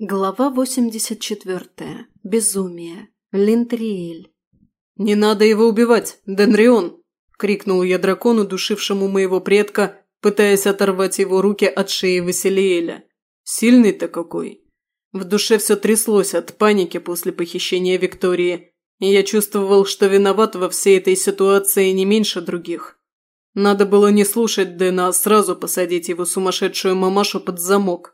Глава 84. Безумие. Линтриэль. «Не надо его убивать, Денрион!» – крикнул я дракону, душившему моего предка, пытаясь оторвать его руки от шеи Василиэля. «Сильный-то какой!» В душе все тряслось от паники после похищения Виктории, и я чувствовал, что виноват во всей этой ситуации не меньше других. Надо было не слушать Дэна, а сразу посадить его сумасшедшую мамашу под замок.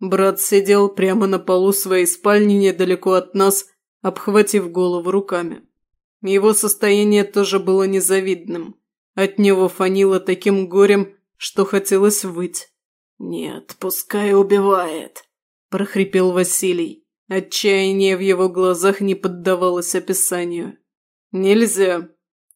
Брат сидел прямо на полу своей спальни недалеко от нас, обхватив голову руками. Его состояние тоже было незавидным. От него фанило таким горем, что хотелось выть. «Нет, пускай убивает», – прохрипел Василий. Отчаяние в его глазах не поддавалось описанию. «Нельзя.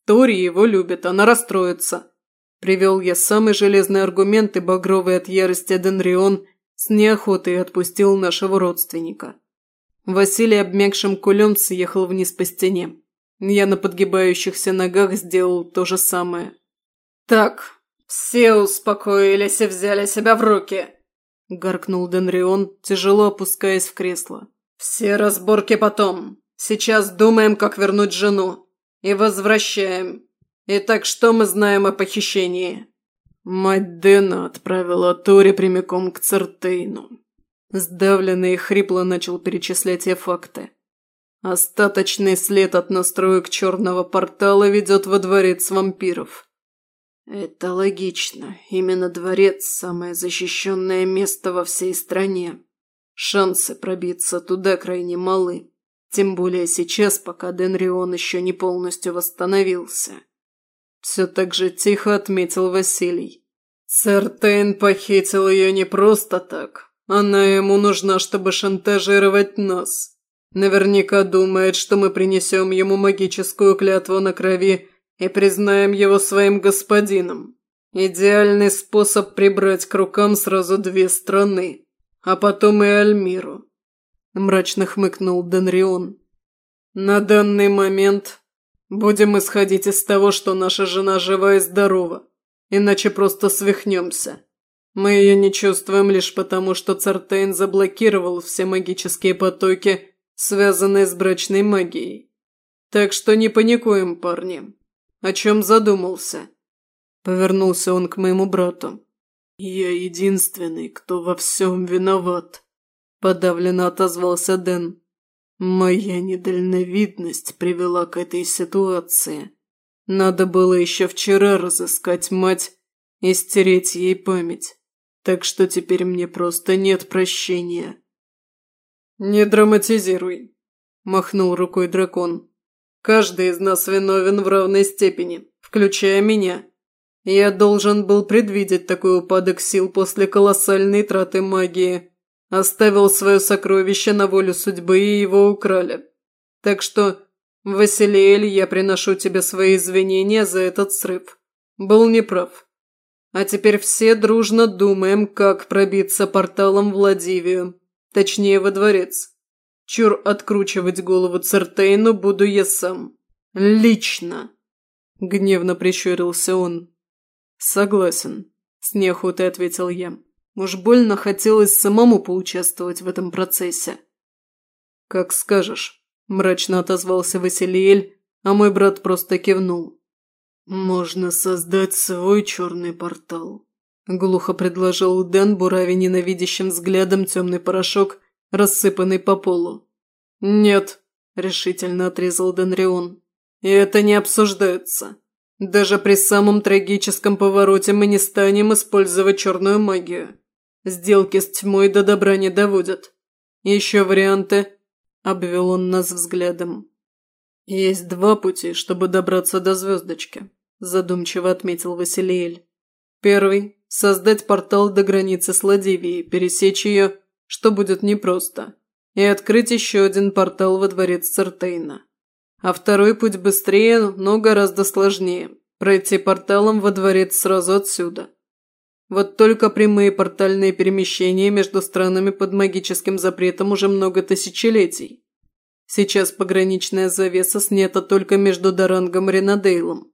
Тори его любит, она расстроится». Привел я самый железный аргумент и багровый от ярости Денрион с неохотой отпустил нашего родственника. Василий обмякшим кулем съехал вниз по стене. Я на подгибающихся ногах сделал то же самое. «Так, все успокоились и взяли себя в руки!» – гаркнул Денрион, тяжело опускаясь в кресло. «Все разборки потом. Сейчас думаем, как вернуть жену. И возвращаем. Итак, что мы знаем о похищении?» Мать Дэна отправила Тори прямиком к Цертейну. Сдавленный и хрипло начал перечислять я факты. Остаточный след от настроек черного портала ведет во дворец вампиров. Это логично. Именно дворец – самое защищенное место во всей стране. Шансы пробиться туда крайне малы. Тем более сейчас, пока Денрион еще не полностью восстановился. Все так же тихо отметил Василий. Цертейн похитил ее не просто так. Она ему нужна, чтобы шантажировать нас. Наверняка думает, что мы принесем ему магическую клятву на крови и признаем его своим господином. Идеальный способ прибрать к рукам сразу две страны, а потом и Альмиру. Мрачно хмыкнул Денрион. На данный момент будем исходить из того, что наша жена жива и здорова, иначе просто свихнемся. Мы ее не чувствуем лишь потому, что Цартейн заблокировал все магические потоки связанные с брачной магией. Так что не паникуем, парни. О чем задумался?» Повернулся он к моему брату. «Я единственный, кто во всем виноват», – подавленно отозвался Дэн. «Моя недальновидность привела к этой ситуации. Надо было еще вчера разыскать мать и стереть ей память, так что теперь мне просто нет прощения». «Не драматизируй», – махнул рукой дракон. «Каждый из нас виновен в равной степени, включая меня. Я должен был предвидеть такой упадок сил после колоссальной траты магии. Оставил свое сокровище на волю судьбы и его украли. Так что, Василиэль, я приношу тебе свои извинения за этот срыв. Был неправ. А теперь все дружно думаем, как пробиться порталом в Владивию. Точнее, во дворец. Чур откручивать голову Цертейну буду я сам. Лично!» Гневно прищурился он. «Согласен», – с неохотой ответил я. Уж больно хотелось самому поучаствовать в этом процессе. «Как скажешь», – мрачно отозвался Василиэль, а мой брат просто кивнул. «Можно создать свой черный портал», Глухо предложил Дэн, бурави ненавидящим взглядом темный порошок, рассыпанный по полу. «Нет», – решительно отрезал Денрион. «И это не обсуждается. Даже при самом трагическом повороте мы не станем использовать черную магию. Сделки с тьмой до добра не доводят. Еще варианты?» – обвел он нас взглядом. «Есть два пути, чтобы добраться до звездочки», – задумчиво отметил Василиэль. «Первый создать портал до границы с Ладивией, пересечь ее, что будет непросто, и открыть еще один портал во дворец Цертейна. А второй путь быстрее, но гораздо сложнее – пройти порталом во дворец сразу отсюда. Вот только прямые портальные перемещения между странами под магическим запретом уже много тысячелетий. Сейчас пограничная завеса снята только между Дарангом и Ренадейлом.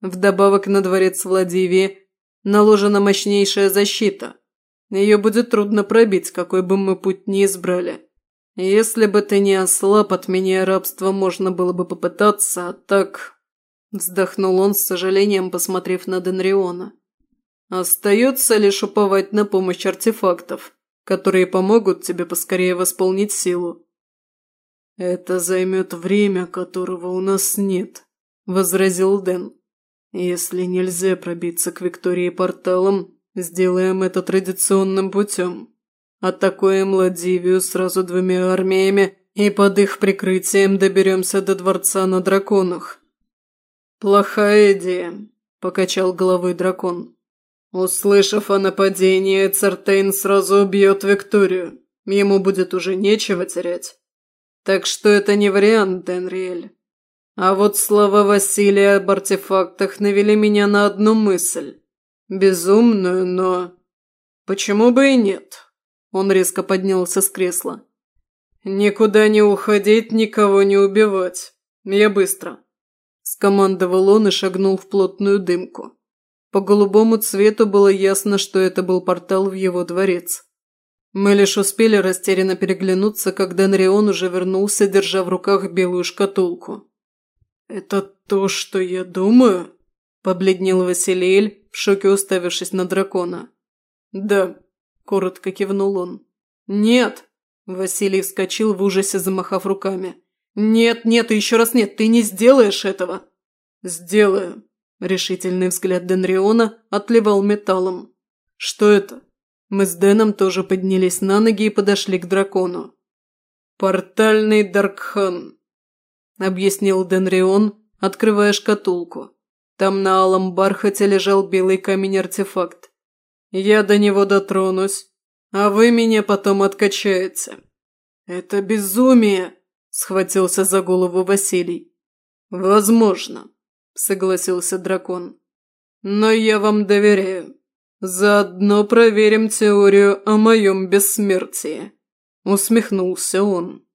Вдобавок на дворец Владивии наложена мощнейшая защита, Ее будет трудно пробить, какой бы мы путь ни избрали. Если бы ты не ослаб, от меня рабства можно было бы попытаться, а так...» Вздохнул он с сожалением, посмотрев на Денриона. «Остается лишь уповать на помощь артефактов, которые помогут тебе поскорее восполнить силу». «Это займет время, которого у нас нет», – возразил Дэн. «Если нельзя пробиться к Виктории порталом, сделаем это традиционным путем. Атакуем Ладивию сразу двумя армиями и под их прикрытием доберемся до дворца на драконах». «Плохая идея», – покачал головой дракон. Услышав о нападении, Цертейн сразу убьет Викторию. Ему будет уже нечего терять. Так что это не вариант, Денриэль. А вот слова Василия об артефактах навели меня на одну мысль. Безумную, но... Почему бы и нет? Он резко поднялся с кресла. «Никуда не уходить, никого не убивать. Я быстро», – скомандовал он и шагнул в плотную дымку. По голубому цвету было ясно, что это был портал в его дворец. Мы лишь успели растерянно переглянуться, когда Нарион уже вернулся, держа в руках белую шкатулку. «Это то, что я думаю?» – побледнел Василиэль, в шоке уставившись на дракона. «Да», – коротко кивнул он. «Нет!» – Василий вскочил в ужасе, замахав руками. «Нет, нет и еще раз нет, ты не сделаешь этого!» «Сделаю!» – решительный взгляд Денриона отливал металлом. «Что это?» Мы с Дэном тоже поднялись на ноги и подошли к дракону. «Портальный Даркхан», – объяснил Денрион, открывая шкатулку. Там на алом бархате лежал белый камень-артефакт. «Я до него дотронусь, а вы меня потом откачаете». «Это безумие!» – схватился за голову Василий. «Возможно», – согласился дракон. «Но я вам доверяю. Заодно проверим теорию о моем бессмертии», – усмехнулся он.